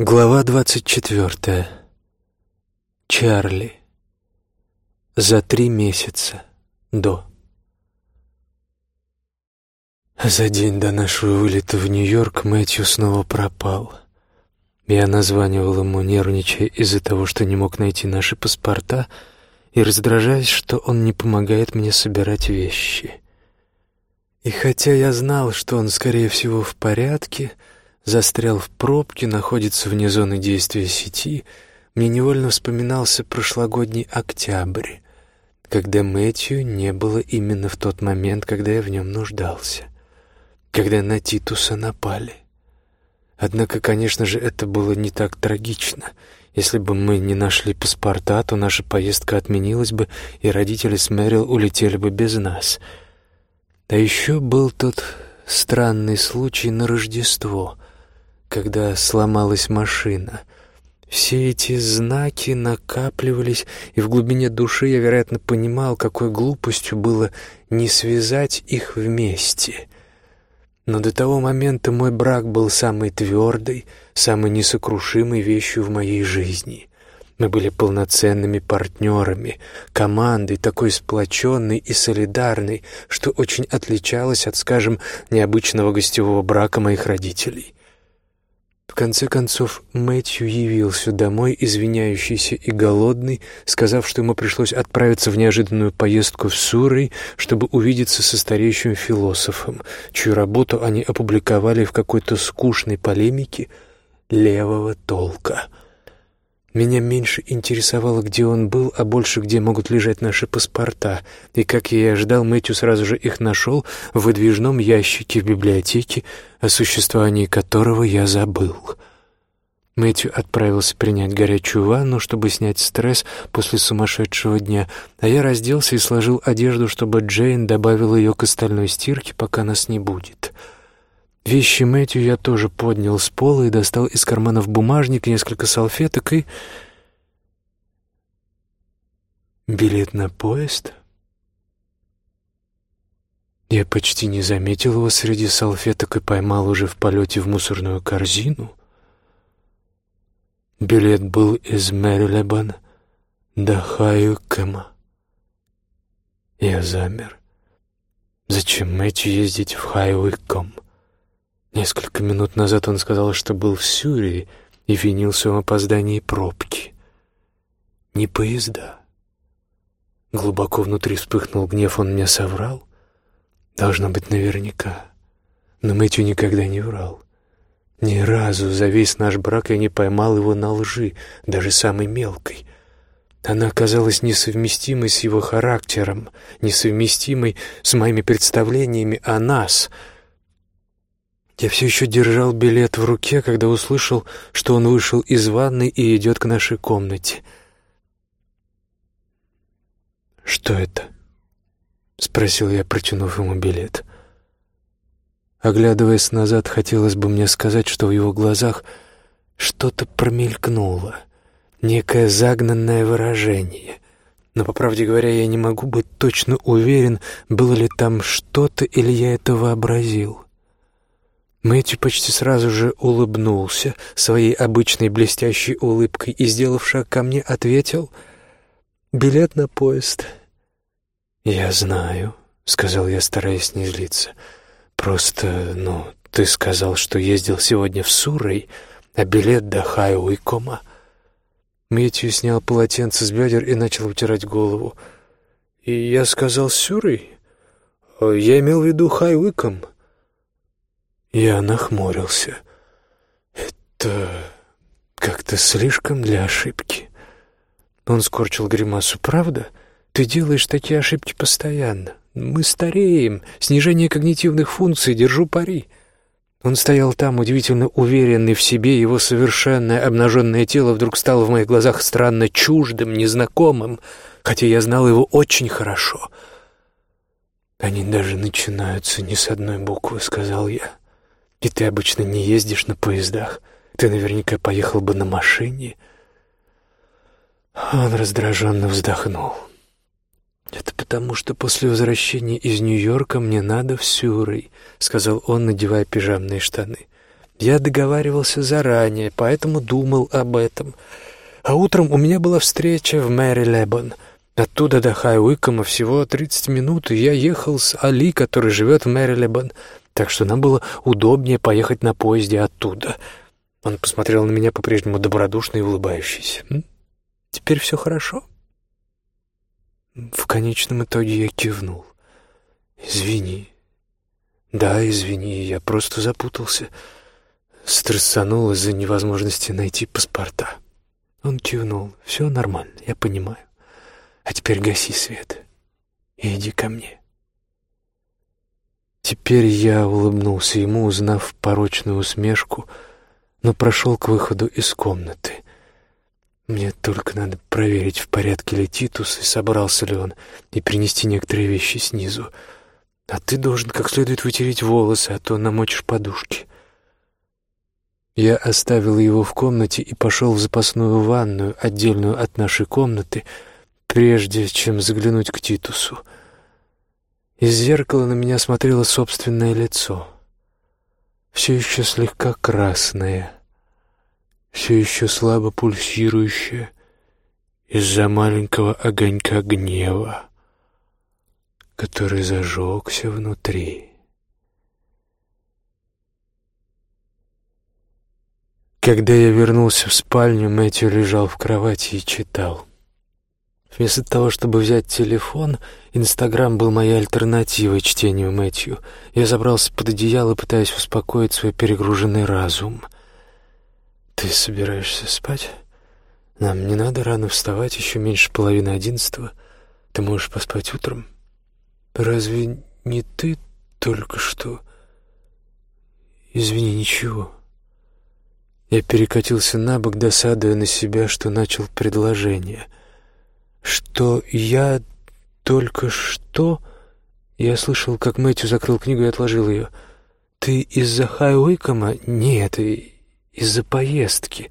Глава двадцать четвертая. Чарли. За три месяца до. За день до нашего вылета в Нью-Йорк Мэтью снова пропал. Я названивал ему, нервничая из-за того, что не мог найти наши паспорта, и раздражаясь, что он не помогает мне собирать вещи. И хотя я знал, что он, скорее всего, в порядке, — застрял в пробке, находится вне зоны действия сети, мне невольно вспоминался прошлогодний октябрь, когда Мэтью не было именно в тот момент, когда я в нем нуждался, когда на Титуса напали. Однако, конечно же, это было не так трагично. Если бы мы не нашли паспорта, то наша поездка отменилась бы, и родители с Мэрил улетели бы без нас. А еще был тот странный случай на Рождество — когда сломалась машина. Все эти знаки накапливались, и в глубине души я, вероятно, понимал, какой глупостью было не связать их вместе. Но до того момента мой брак был самой твердой, самой несокрушимой вещью в моей жизни. Мы были полноценными партнерами, командой, такой сплоченной и солидарной, что очень отличалось от, скажем, необычного гостевого брака моих родителей. В конце концов, Мэтью явился домой, извиняющийся и голодный, сказав, что ему пришлось отправиться в неожиданную поездку в Суррей, чтобы увидеться со стареющим философом, чью работу они опубликовали в какой-то скучной полемике левого толка — меня меньше интересовало, где он был, а больше, где могут лежать наши паспорта. И, как я и ожидал, Мэтью сразу же их нашел в выдвижном ящике в библиотеке, о существовании которого я забыл. Мэтью отправился принять горячую ванну, чтобы снять стресс после сумасшедшего дня, а я разделся и сложил одежду, чтобы Джейн добавила ее к остальной стирке, пока нас не будет. — Вещи Мэтью я тоже поднял с пола и достал из карманов бумажник, несколько салфеток и... Билет на поезд? Я почти не заметил его среди салфеток и поймал уже в полете в мусорную корзину. Билет был из Мэрилебан до Хайукэма. Я замер. Зачем Мэтью ездить в Хайуиком? Несколько минут назад он сказал, что был в Сюрии и винил в опоздании пробки. Не поезда. Глубоко внутри вспыхнул гнев, он мне соврал. Должно быть наверняка. Но Мэтью никогда не врал. Ни разу за весь наш брак я не поймал его на лжи, даже самой мелкой. Она оказалась несовместимой с его характером, несовместимой с моими представлениями о нас — я все еще держал билет в руке, когда услышал, что он вышел из ванной и идет к нашей комнате. «Что это?» — спросил я, протянув ему билет. Оглядываясь назад, хотелось бы мне сказать, что в его глазах что-то промелькнуло, некое загнанное выражение. Но, по правде говоря, я не могу быть точно уверен, было ли там что-то или я это вообразил. Мэтью почти сразу же улыбнулся своей обычной блестящей улыбкой и, сделав шаг ко мне, ответил «Билет на поезд». «Я знаю», — сказал я, стараясь не злиться. «Просто, ну, ты сказал, что ездил сегодня в Суррей, а билет до Хайуикома». Мэтью снял полотенце с бедер и начал утирать голову. «И я сказал Сюррей? Я имел в виду Хайуиком». Я нахмурился. «Это как-то слишком для ошибки». Он скорчил гримасу. «Правда? Ты делаешь такие ошибки постоянно. Мы стареем. Снижение когнитивных функций. Держу пари». Он стоял там, удивительно уверенный в себе, его совершенное обнаженное тело вдруг стало в моих глазах странно чуждым, незнакомым, хотя я знал его очень хорошо. «Они даже начинаются не с одной буквы», — сказал я. И ты обычно не ездишь на поездах. Ты наверняка поехал бы на машине. Он раздраженно вздохнул. «Это потому, что после возвращения из Нью-Йорка мне надо в Сюррей», — сказал он, надевая пижамные штаны. Я договаривался заранее, поэтому думал об этом. А утром у меня была встреча в Мэри Лебон. Оттуда до Хайуикома всего 30 минут, и я ехал с Али, который живет в Мэри Лебон, так что нам было удобнее поехать на поезде оттуда. Он посмотрел на меня по-прежнему добродушно и улыбающийся. «Теперь все хорошо?» В конечном итоге я кивнул. «Извини». «Да, извини, я просто запутался. Стрессанул из-за невозможности найти паспорта». Он кивнул. «Все нормально, я понимаю. А теперь гаси свет и иди ко мне». Теперь я улыбнулся ему, узнав порочную усмешку, но прошел к выходу из комнаты. Мне только надо проверить, в порядке ли Титус и собрался ли он, и принести некоторые вещи снизу. А ты должен как следует вытереть волосы, а то намочишь подушки. Я оставил его в комнате и пошел в запасную ванную, отдельную от нашей комнаты, прежде чем заглянуть к Титусу. Из зеркала на меня смотрело собственное лицо, все еще слегка красное — все еще слабо пульсирующая из-за маленького огонька гнева, который зажегся внутри. Когда я вернулся в спальню, Мэтью лежал в кровати и читал. Вместо того, чтобы взять телефон, Инстаграм был моей альтернативой чтению Мэтью. Я забрался под одеяло, пытаясь успокоить свой перегруженный разум — «Ты собираешься спать? Нам не надо рано вставать, еще меньше половины одиннадцатого. Ты можешь поспать утром. Разве не ты только что...» «Извини, ничего». Я перекатился на бок, досадуя на себя, что начал предложение. «Что я только что...» Я слышал, как Мэтью закрыл книгу и отложил ее. «Ты из-за Хайуикома?» «Нет, из-за поездки.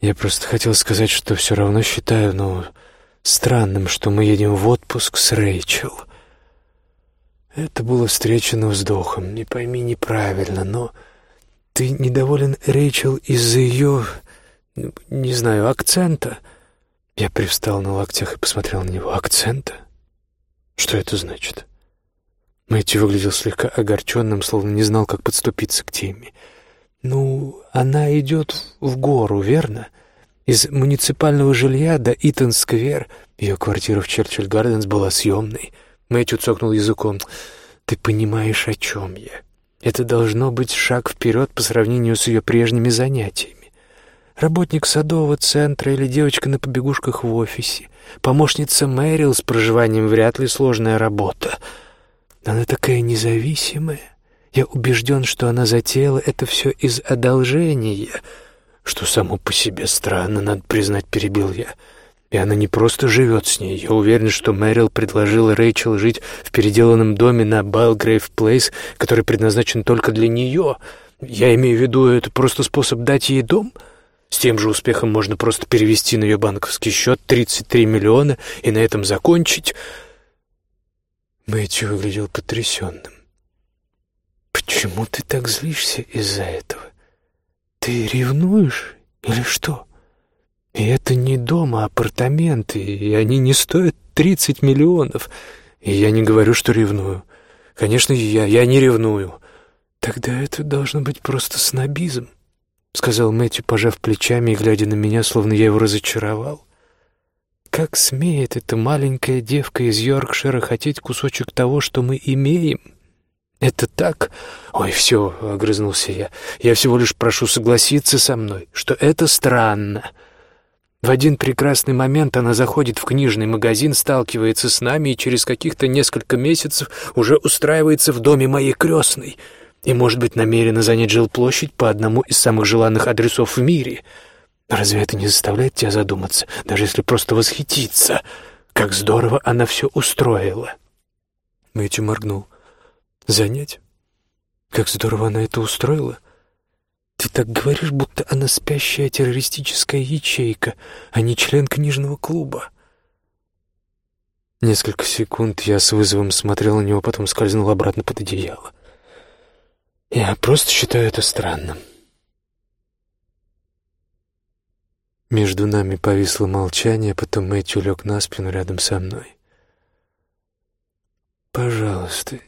Я просто хотел сказать, что все равно считаю, ну, странным, что мы едем в отпуск с Рэйчел. Это было встречено вздохом. Не пойми неправильно, но ты недоволен Рэйчел из-за ее, не знаю, акцента. Я привстал на локтях и посмотрел на него. Акцента? Что это значит? Мэтью выглядел слегка огорченным, словно не знал, как подступиться к теме. «Ну, она идет в гору, верно? Из муниципального жилья до Итон-сквер. Ее квартира в Черчилль-Гарденс была съемной». Мэтью цокнул языком. «Ты понимаешь, о чем я? Это должно быть шаг вперед по сравнению с ее прежними занятиями. Работник садового центра или девочка на побегушках в офисе, помощница Мэрил с проживанием вряд ли сложная работа. Она такая независимая, я убежден, что она затеяла это все из одолжения, что само по себе странно, надо признать, перебил я. И она не просто живет с ней. Я уверен, что Мэрил предложила Рэйчел жить в переделанном доме на Байлгрейв Плейс, который предназначен только для нее. Я имею в виду, это просто способ дать ей дом. С тем же успехом можно просто перевести на ее банковский счет 33 миллиона и на этом закончить. Мэтью выглядел потрясенным. Почему ты так злишься из-за этого? Ты ревнуешь или что? И это не дом, а апартаменты, и они не стоят тридцать миллионов. И я не говорю, что ревную. Конечно, я, я не ревную. Тогда это должно быть просто снобизм, — сказал Мэтью, пожав плечами и глядя на меня, словно я его разочаровал. Как смеет эта маленькая девка из Йоркшира хотеть кусочек того, что мы имеем? — «Это так?» «Ой, все», — огрызнулся я. «Я всего лишь прошу согласиться со мной, что это странно». В один прекрасный момент она заходит в книжный магазин, сталкивается с нами и через каких-то несколько месяцев уже устраивается в доме моей крестной и, может быть, намерена занять жилплощадь по одному из самых желанных адресов в мире. Разве это не заставляет тебя задуматься, даже если просто восхититься, как здорово она все устроила?» Мэтью моргнул. Занять? Как здорово она это устроила. Ты так говоришь, будто она спящая террористическая ячейка, а не член книжного клуба. Несколько секунд я с вызовом смотрел на него, потом скользнул обратно под одеяло. Я просто считаю это странным. Между нами повисло молчание, потом Мэтью лег на спину рядом со мной. «Пожалуйста,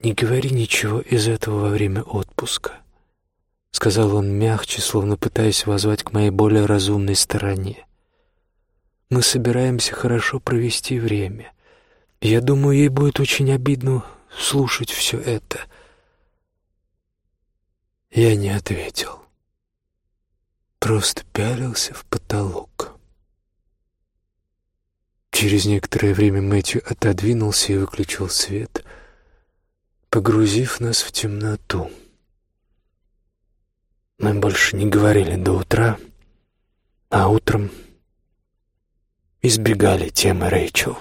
не говори ничего из этого во время отпуска», — сказал он мягче, словно пытаясь воззвать к моей более разумной стороне. «Мы собираемся хорошо провести время. Я думаю, ей будет очень обидно слушать все это». Я не ответил просто пялился в потолок. Через некоторое время Мэтью отодвинулся и выключил свет, погрузив нас в темноту. Мы больше не говорили до утра, а утром избегали темы Рэйчел.